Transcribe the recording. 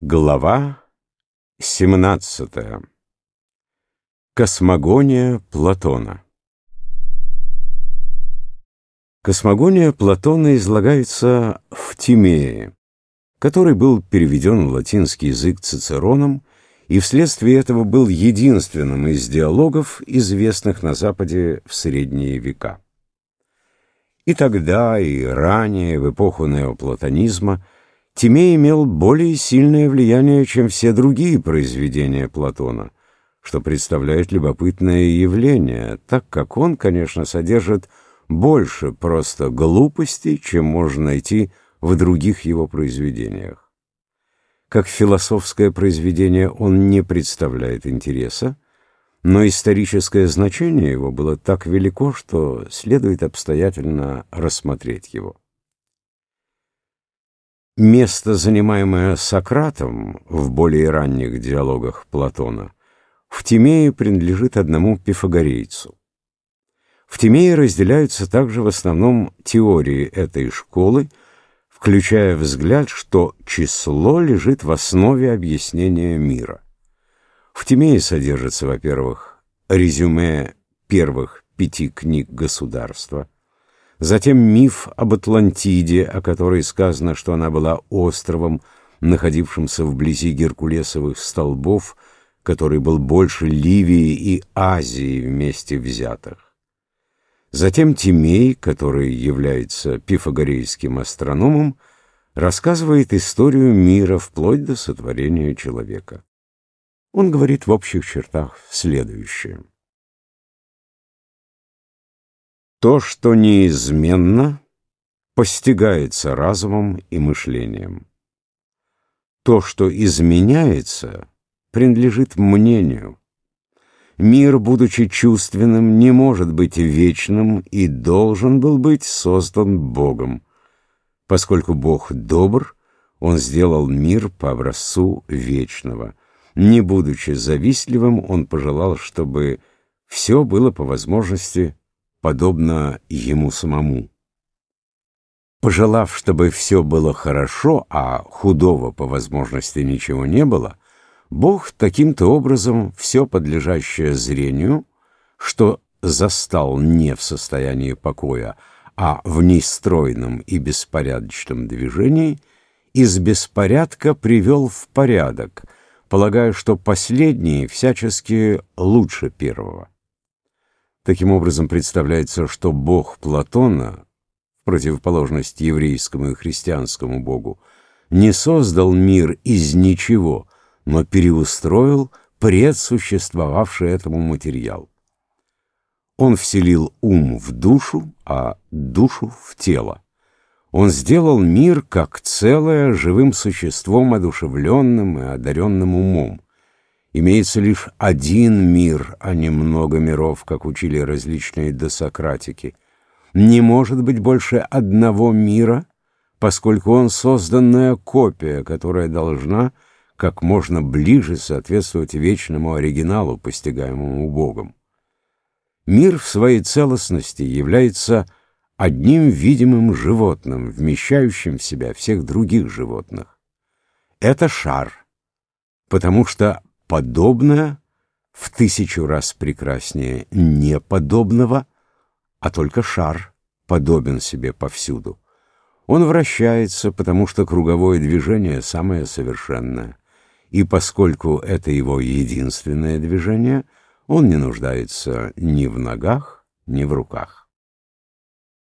Глава 17. Космогония Платона Космогония Платона излагается в Тимее, который был переведен в латинский язык Цицероном и вследствие этого был единственным из диалогов, известных на Западе в средние века. И тогда, и ранее, в эпоху неоплатонизма, Тимей имел более сильное влияние, чем все другие произведения Платона, что представляет любопытное явление, так как он, конечно, содержит больше просто глупостей, чем можно найти в других его произведениях. Как философское произведение он не представляет интереса, но историческое значение его было так велико, что следует обстоятельно рассмотреть его. Место, занимаемое Сократом в более ранних диалогах Платона, в Тимее принадлежит одному пифагорейцу. В Тимее разделяются также в основном теории этой школы, включая взгляд, что число лежит в основе объяснения мира. В Тимее содержится, во-первых, резюме первых пяти книг государства – Затем миф об Атлантиде, о которой сказано, что она была островом, находившимся вблизи Геркулесовых столбов, который был больше Ливии и Азии вместе взятых. Затем Тимей, который является пифагорейским астрономом, рассказывает историю мира вплоть до сотворения человека. Он говорит в общих чертах следующее. То, что неизменно, постигается разумом и мышлением. То, что изменяется, принадлежит мнению. Мир, будучи чувственным, не может быть вечным и должен был быть создан Богом. Поскольку Бог добр, Он сделал мир по образцу вечного. Не будучи завистливым, Он пожелал, чтобы все было по возможности подобно ему самому. Пожелав, чтобы все было хорошо, а худого по возможности ничего не было, Бог таким-то образом все подлежащее зрению, что застал не в состоянии покоя, а в нестройном и беспорядочном движении, из беспорядка привел в порядок, полагая, что последний всячески лучше первого. Таким образом, представляется, что бог Платона, в противоположность еврейскому и христианскому богу, не создал мир из ничего, но переустроил предсуществовавший этому материал. Он вселил ум в душу, а душу в тело. Он сделал мир как целое живым существом, одушевленным и одаренным умом. Имеется лишь один мир, а не много миров, как учили различные досократики. Не может быть больше одного мира, поскольку он созданная копия, которая должна как можно ближе соответствовать вечному оригиналу, постигаемому Богом. Мир в своей целостности является одним видимым животным, вмещающим в себя всех других животных. Это шар, потому что подобное в тысячу раз прекраснее неподобного, а только шар подобен себе повсюду. Он вращается, потому что круговое движение самое совершенное, и поскольку это его единственное движение, он не нуждается ни в ногах, ни в руках.